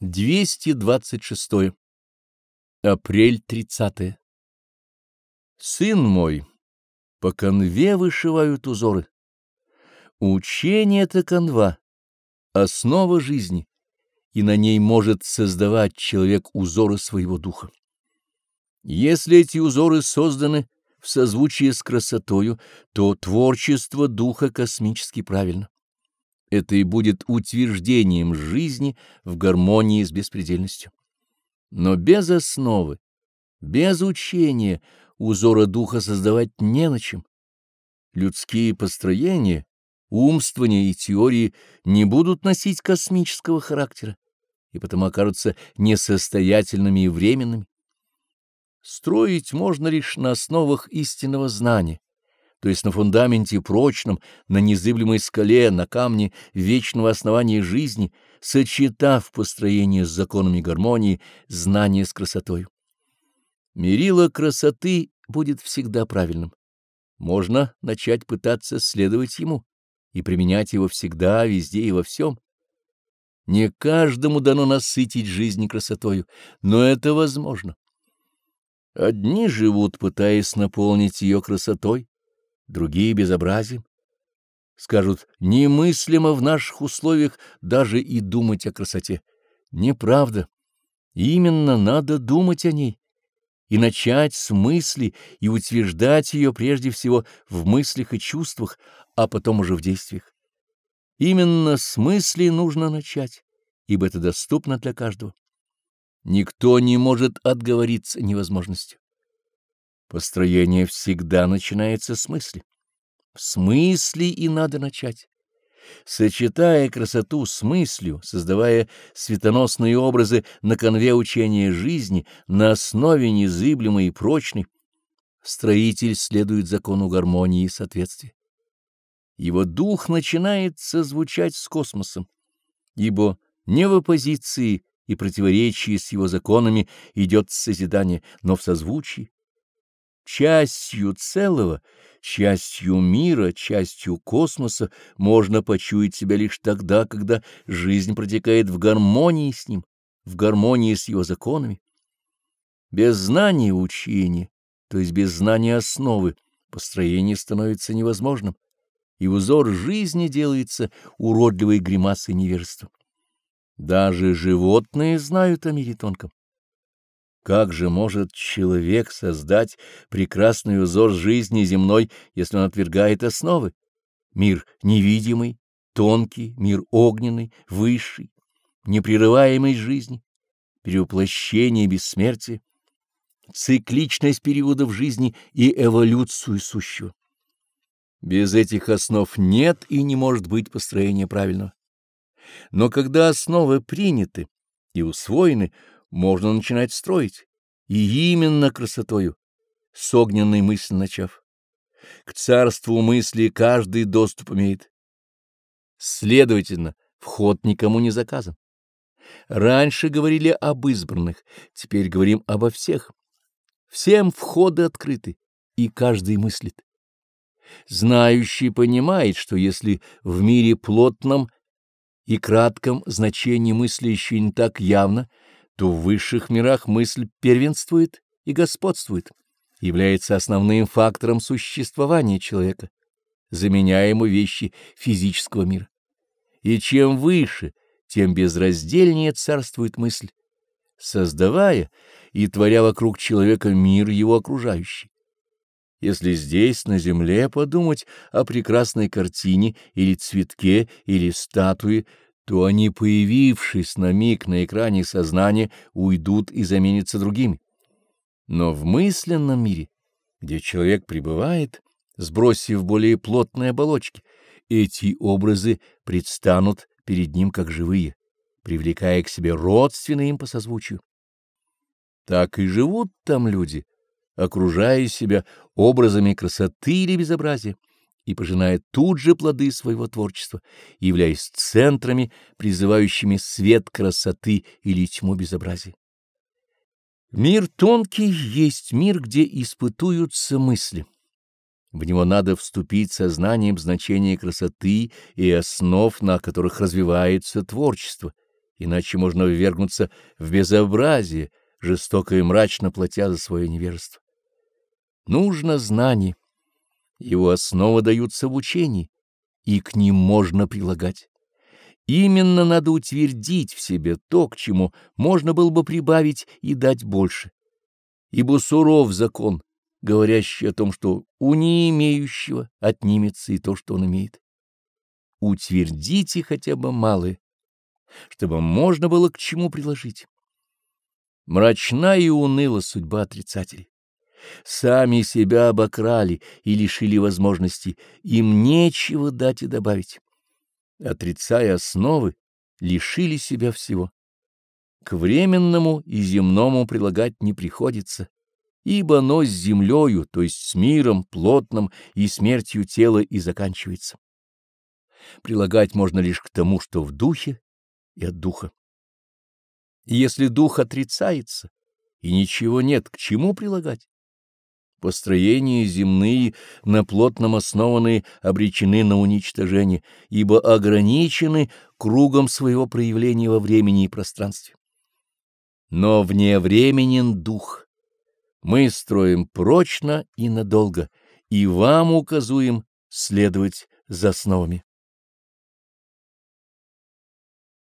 226. Апрель 30. Сын мой, по конве вышивают узоры. Учение — это канва, основа жизни, и на ней может создавать человек узоры своего духа. Если эти узоры созданы в созвучии с красотою, то творчество духа космически правильно. Это и будет утверждением жизни в гармонии с беспредельностью. Но без основы, без учения узора духа создавать не на чем. Людские построения, умствования и теории не будут носить космического характера и потому окажутся несостоятельными и временными. Строить можно лишь на основах истинного знания, то есть на фундаменте прочном, на незыблемой скале, на камне вечного основания жизни, сочетав построение с законами гармонии, знание с красотой. Мерило красоты будет всегда правильным. Можно начать пытаться следовать ему и применять его всегда, везде и во всем. Не каждому дано насытить жизнь красотою, но это возможно. Одни живут, пытаясь наполнить ее красотой, другие — безобразием. Скажут, немыслимо в наших условиях даже и думать о красоте. Неправда. Именно надо думать о ней и начать с мысли и утверждать ее прежде всего в мыслях и чувствах, а потом уже в действиях. Именно с мысли нужно начать, ибо это доступно для каждого. Никто не может отговориться невозможностью. Построение всегда начинается с мысли. В смысле и надо начать. Сочетая красоту с мыслью, создавая светоносные образы на конве учения жизни, на основе незыблемой и прочной, строитель следует закону гармонии и соответствия. Его дух начинает созвучать с космосом, ибо не в оппозиции и противоречии с его законами идет созидание, но в созвучии частью целого, частью мира, частью космоса можно почуять себя лишь тогда, когда жизнь протекает в гармонии с ним, в гармонии с его законами. Без знания учения, то есть без знания основы, построение становится невозможным, и узор жизни делается уродливой гримасой невежества. Даже животные знают о мире тонком. Как же может человек создать прекрасный узор жизни земной, если он отвергает основы? Мир невидимый, тонкий, мир огненный, высший, непрерываемый жизни, перевоплощение бессмертия, цикличность периодов жизни и эволюцию сущего. Без этих основ нет и не может быть построения правильного. Но когда основы приняты и усвоены, можно начинать строить, и именно красотою, с огненной мысли начав. К царству мысли каждый доступ имеет. Следовательно, вход никому не заказан. Раньше говорили об избранных, теперь говорим обо всех. Всем входы открыты, и каждый мыслит. Знающий понимает, что если в мире плотном и кратком значение мысли еще не так явно, то в высших мирах мысль первенствует и господствует, является основным фактором существования человека, заменяя ему вещи физического мира. И чем выше, тем безраздельнее царствует мысль, создавая и творя вокруг человека мир его окружающий. Если здесь, на земле, подумать о прекрасной картине или цветке или статуе, то они, появившись на миг на экране сознания, уйдут и заменятся другими. Но в мысленном мире, где человек пребывает, сбросив более плотные оболочки, эти образы предстанут перед ним как живые, привлекая к себе родственные им по созвучию. Так и живут там люди, окружая себя образами красоты или безобразия и пожиная тут же плоды своего творчества, являясь центрами, призывающими свет красоты или тьму безобразия. Мир тонкий есть мир, где испытуются мысли. В него надо вступить сознанием значения красоты и основ, на которых развивается творчество, иначе можно ввергнуться в безобразие, жестоко и мрачно платя за свое невежество. Нужно знание. Его основы даются в учении, и к ним можно прилагать. Именно надо утвердить в себе то, к чему можно было бы прибавить и дать больше. Ибо суров закон, говорящий о том, что у не имеющего отнимется и то, что он имеет. Утвердите хотя бы малое, чтобы можно было к чему приложить. Мрачна и уныла судьба отрицателей. Сами себя обокрали и лишили возможности, им нечего дать и добавить. Отрицая основы, лишили себя всего. К временному и земному прилагать не приходится, ибо оно с землею, то есть с миром плотным и смертью тела и заканчивается. Прилагать можно лишь к тому, что в духе и от духа. Если дух отрицается, и ничего нет, к чему прилагать? Построения земные, на плотном основанные, обречены на уничтожение, ибо ограничены кругом своего проявления во времени и пространстве. Но вневременен дух. Мы строим прочно и надолго, и вам указуем следовать за основами.